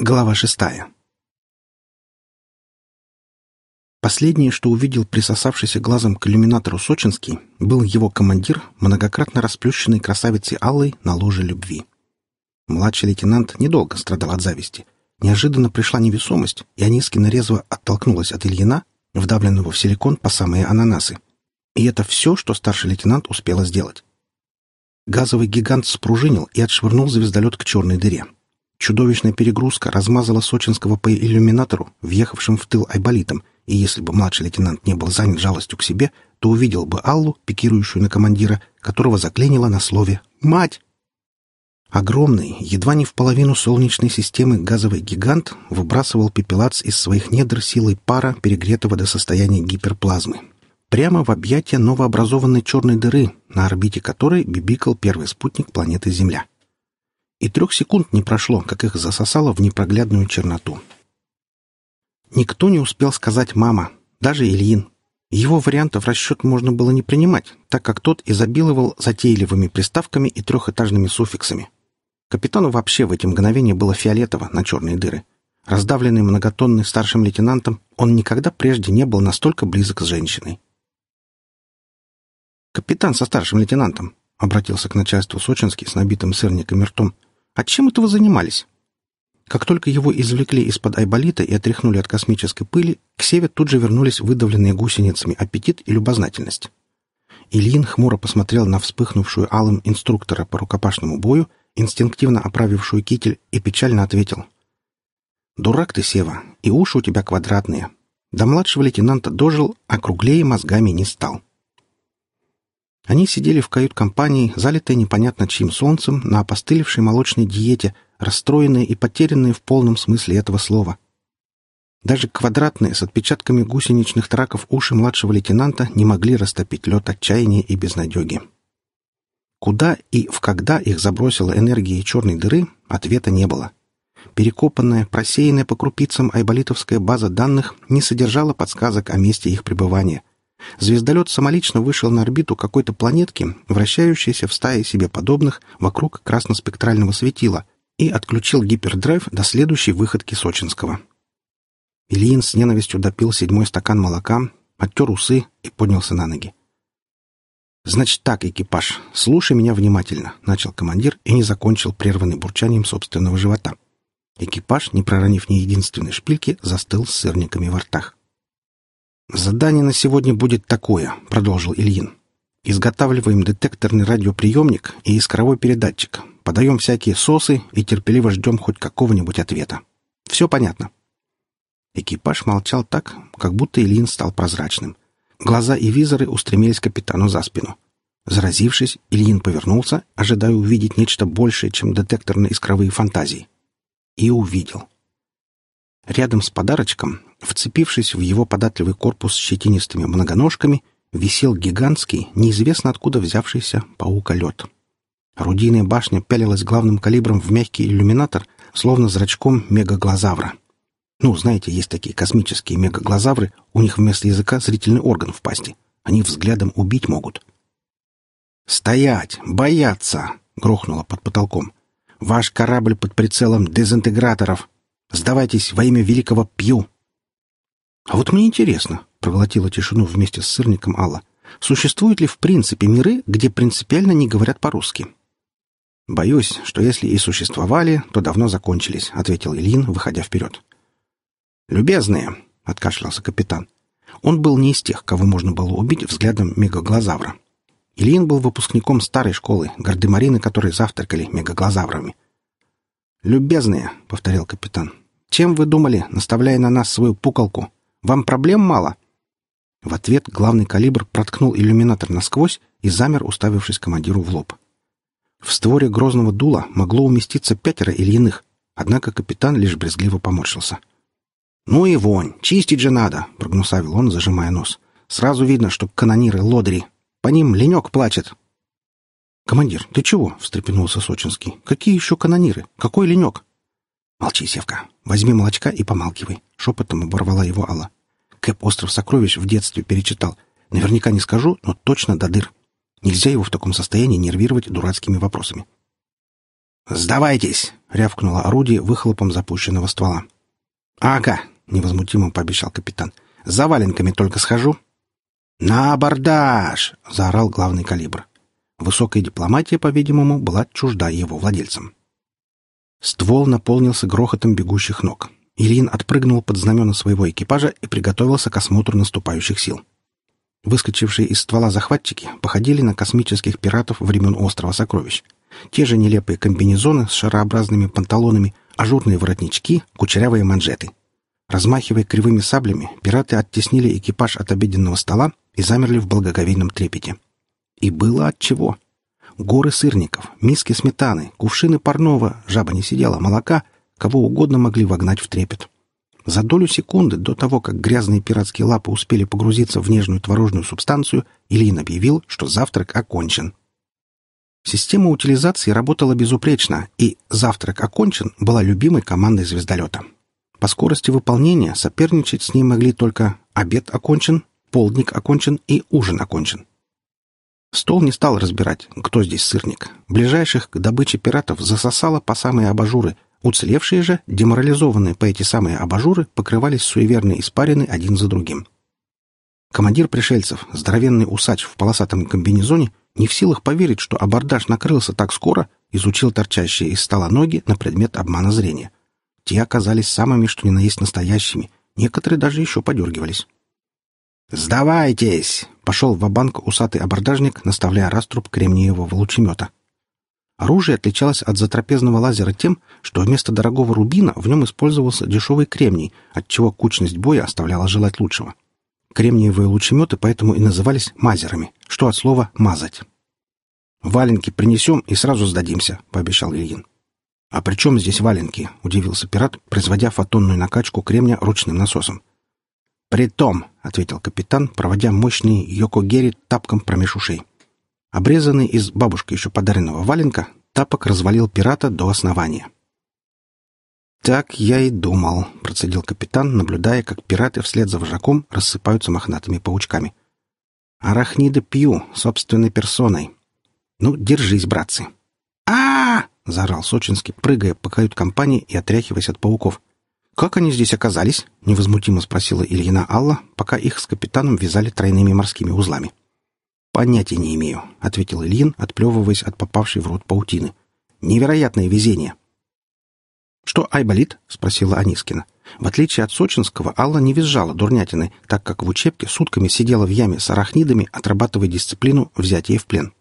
Глава шестая. Последнее, что увидел присосавшийся глазом к иллюминатору Сочинский, был его командир, многократно расплющенный красавицей Аллой на ложе любви. Младший лейтенант недолго страдал от зависти. Неожиданно пришла невесомость, и Анискина резво оттолкнулась от Ильина, вдавленного в силикон по самые ананасы. И это все, что старший лейтенант успела сделать. Газовый гигант спружинил и отшвырнул звездолет к черной дыре. Чудовищная перегрузка размазала Сочинского по иллюминатору, въехавшим в тыл айболитом, и если бы младший лейтенант не был занят жалостью к себе, то увидел бы Аллу, пикирующую на командира, которого заклинило на слове «Мать!». Огромный, едва не в половину солнечной системы газовый гигант выбрасывал пепелац из своих недр силой пара, перегретого до состояния гиперплазмы. Прямо в объятия новообразованной черной дыры, на орбите которой бибикал первый спутник планеты Земля. И трех секунд не прошло, как их засосало в непроглядную черноту. Никто не успел сказать «мама», даже Ильин. Его вариантов расчет можно было не принимать, так как тот изобиловал затейливыми приставками и трехэтажными суффиксами. Капитану вообще в эти мгновения было фиолетово на черные дыры. Раздавленный многотонный старшим лейтенантом, он никогда прежде не был настолько близок с женщиной. «Капитан со старшим лейтенантом», — обратился к начальству Сочинский с набитым сырником и ртом, — а чем это вы занимались? Как только его извлекли из-под айболита и отряхнули от космической пыли, к Севе тут же вернулись выдавленные гусеницами аппетит и любознательность. Ильин хмуро посмотрел на вспыхнувшую алым инструктора по рукопашному бою, инстинктивно оправившую китель, и печально ответил. «Дурак ты, Сева, и уши у тебя квадратные. До младшего лейтенанта дожил, а круглее мозгами не стал». Они сидели в кают-компании, залитые непонятно чьим солнцем, на опостылевшей молочной диете, расстроенные и потерянные в полном смысле этого слова. Даже квадратные с отпечатками гусеничных траков уши младшего лейтенанта не могли растопить лед отчаяния и безнадеги. Куда и в когда их забросила энергия черной дыры, ответа не было. Перекопанная, просеянная по крупицам айболитовская база данных не содержала подсказок о месте их пребывания. Звездолет самолично вышел на орбиту какой-то планетки, вращающейся в стае себе подобных вокруг красноспектрального светила, и отключил гипердрайв до следующей выходки Сочинского. Ильин с ненавистью допил седьмой стакан молока, оттер усы и поднялся на ноги. «Значит так, экипаж, слушай меня внимательно», — начал командир и не закончил прерванный бурчанием собственного живота. Экипаж, не проронив ни единственной шпильки, застыл с сырниками во ртах. «Задание на сегодня будет такое», — продолжил Ильин. «Изготавливаем детекторный радиоприемник и искровой передатчик, подаем всякие сосы и терпеливо ждем хоть какого-нибудь ответа. Все понятно?» Экипаж молчал так, как будто Ильин стал прозрачным. Глаза и визоры устремились капитану за спину. Заразившись, Ильин повернулся, ожидая увидеть нечто большее, чем детекторные искровые фантазии. И увидел. Рядом с подарочком Вцепившись в его податливый корпус с щетинистыми многоножками, висел гигантский, неизвестно откуда взявшийся паука-лед. Орудийная башня пялилась главным калибром в мягкий иллюминатор, словно зрачком мегаглазавра. Ну, знаете, есть такие космические мегаглазавры, у них вместо языка зрительный орган в пасти. Они взглядом убить могут. «Стоять! Бояться!» — грохнуло под потолком. «Ваш корабль под прицелом дезинтеграторов! Сдавайтесь во имя великого Пью!» «А вот мне интересно», — проглотила тишину вместе с сырником Алла, «существуют ли в принципе миры, где принципиально не говорят по-русски?» «Боюсь, что если и существовали, то давно закончились», — ответил Ильин, выходя вперед. «Любезные», — откашлялся капитан. Он был не из тех, кого можно было убить взглядом мегаглазавра. Ильин был выпускником старой школы, гардемарины которые завтракали мегаглазаврами. «Любезные», — повторил капитан, — «чем вы думали, наставляя на нас свою пукалку?» Вам проблем мало?» В ответ главный калибр проткнул иллюминатор насквозь и замер, уставившись командиру в лоб. В створе грозного дула могло уместиться пятеро Ильиных, однако капитан лишь брезгливо поморщился. «Ну и вонь! Чистить же надо!» — прогнусавил он, зажимая нос. «Сразу видно, что канониры лодыри. По ним ленек плачет». «Командир, ты чего?» — встрепенулся Сочинский. «Какие еще канониры? Какой ленек?» «Молчи, Севка. Возьми молочка и помалкивай», — шепотом оборвала его Алла. Кэп «Остров сокровищ» в детстве перечитал. Наверняка не скажу, но точно до дыр. Нельзя его в таком состоянии нервировать дурацкими вопросами. «Сдавайтесь!» — рявкнуло орудие выхлопом запущенного ствола. «Ага!» — невозмутимо пообещал капитан. «За валенками только схожу». «На абордаж!» — заорал главный калибр. Высокая дипломатия, по-видимому, была чужда его владельцам. Ствол наполнился грохотом бегущих ног. Ильин отпрыгнул под знамена своего экипажа и приготовился к осмотру наступающих сил. Выскочившие из ствола захватчики походили на космических пиратов времен Острова Сокровищ. Те же нелепые комбинезоны с шарообразными панталонами, ажурные воротнички, кучерявые манжеты. Размахивая кривыми саблями, пираты оттеснили экипаж от обеденного стола и замерли в благоговейном трепете. И было от чего. Горы сырников, миски сметаны, кувшины парного, жаба не сидела, молока, кого угодно могли вогнать в трепет. За долю секунды до того, как грязные пиратские лапы успели погрузиться в нежную творожную субстанцию, Ильин объявил, что завтрак окончен. Система утилизации работала безупречно, и «завтрак окончен» была любимой командой звездолета. По скорости выполнения соперничать с ней могли только «обед окончен», «полдник окончен» и «ужин окончен». Стол не стал разбирать, кто здесь сырник. Ближайших к добыче пиратов засосало по самые абажуры – Уцелевшие же, деморализованные по эти самые абажуры, покрывались суеверной испарины один за другим. Командир пришельцев, здоровенный усач в полосатом комбинезоне, не в силах поверить, что абордаж накрылся так скоро, изучил торчащие из стола ноги на предмет обмана зрения. Те оказались самыми, что ни на есть настоящими, некоторые даже еще подергивались. «Сдавайтесь!» — пошел в банк усатый абордажник, наставляя раструб кремниевого лучемета. Оружие отличалось от затрапезного лазера тем, что вместо дорогого рубина в нем использовался дешевый кремний, отчего кучность боя оставляла желать лучшего. Кремниевые лучеметы поэтому и назывались мазерами, что от слова «мазать». «Валенки принесем и сразу сдадимся», — пообещал Ильин. «А при чем здесь валенки?» — удивился пират, производя фотонную накачку кремня ручным насосом. «Притом», — ответил капитан, проводя мощный Йокогери тапком промеж ушей. Обрезанный из бабушки еще подаренного валенка, тапок развалил пирата до основания. «Так я и думал», — процедил капитан, наблюдая, как пираты вслед за вожаком рассыпаются мохнатыми паучками. «Арахниды пью, собственной персоной. Ну, держись, братцы». а, -а, -а заорал Сочинский, прыгая по кают-компании и отряхиваясь от пауков. «Как они здесь оказались?» — невозмутимо спросила Ильина Алла, пока их с капитаном вязали тройными морскими узлами. «Понятия не имею», — ответил Ильин, отплевываясь от попавшей в рот паутины. «Невероятное везение». «Что Айболит?» — спросила Анискина. В отличие от сочинского, Алла не визжала дурнятины, так как в учебке сутками сидела в яме с арахнидами, отрабатывая дисциплину взятия в плен.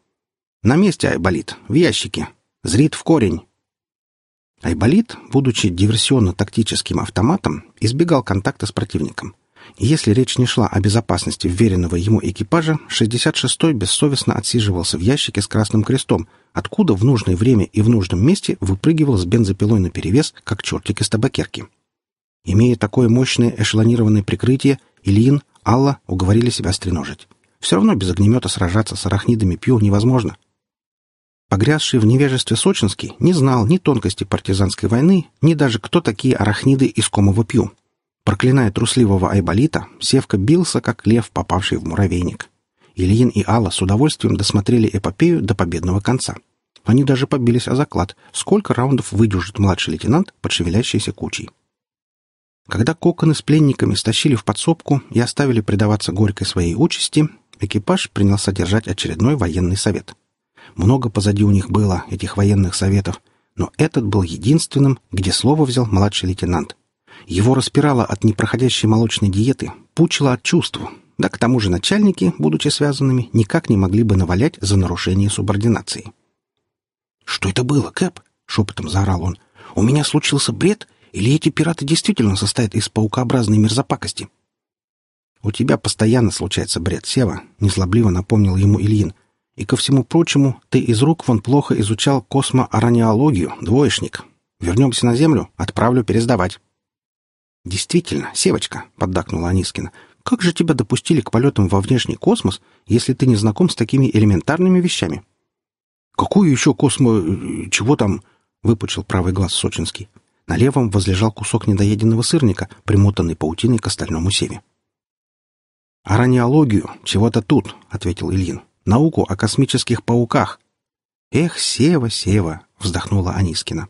«На месте Айболит, в ящике. Зрит в корень». Айболит, будучи диверсионно-тактическим автоматом, избегал контакта с противником — если речь не шла о безопасности вверенного ему экипажа, 66-й бессовестно отсиживался в ящике с красным крестом, откуда в нужное время и в нужном месте выпрыгивал с бензопилой наперевес, как чертик из табакерки. Имея такое мощное эшелонированное прикрытие, Ильин, Алла уговорили себя стреножить. Все равно без огнемета сражаться с арахнидами Пью невозможно. Погрязший в невежестве Сочинский не знал ни тонкости партизанской войны, ни даже кто такие арахниды искомого Пью. Проклиная трусливого Айболита, Севка бился, как лев, попавший в муравейник. Ильин и Алла с удовольствием досмотрели эпопею до победного конца. Они даже побились о заклад, сколько раундов выдержит младший лейтенант под шевелящейся кучей. Когда коконы с пленниками стащили в подсобку и оставили предаваться горькой своей участи, экипаж принялся держать очередной военный совет. Много позади у них было, этих военных советов, но этот был единственным, где слово взял младший лейтенант — его распирало от непроходящей молочной диеты, пучило от чувств. Да к тому же начальники, будучи связанными, никак не могли бы навалять за нарушение субординации. «Что это было, Кэп?» — шепотом заорал он. «У меня случился бред? Или эти пираты действительно состоят из паукообразной мерзопакости?» «У тебя постоянно случается бред, Сева», — незлобливо напомнил ему Ильин. «И ко всему прочему, ты из рук вон плохо изучал космоараниологию, двоечник. Вернемся на Землю, отправлю пересдавать». «Действительно, Севочка», — поддакнула Анискина, — «как же тебя допустили к полетам во внешний космос, если ты не знаком с такими элементарными вещами?» «Какую еще космо... Чего там?» — выпучил правый глаз Сочинский. На левом возлежал кусок недоеденного сырника, примотанный паутиной к остальному севе. «Араниологию, чего-то тут», — ответил Ильин. «Науку о космических пауках». «Эх, Сева, Сева!» вздохнула Анискина.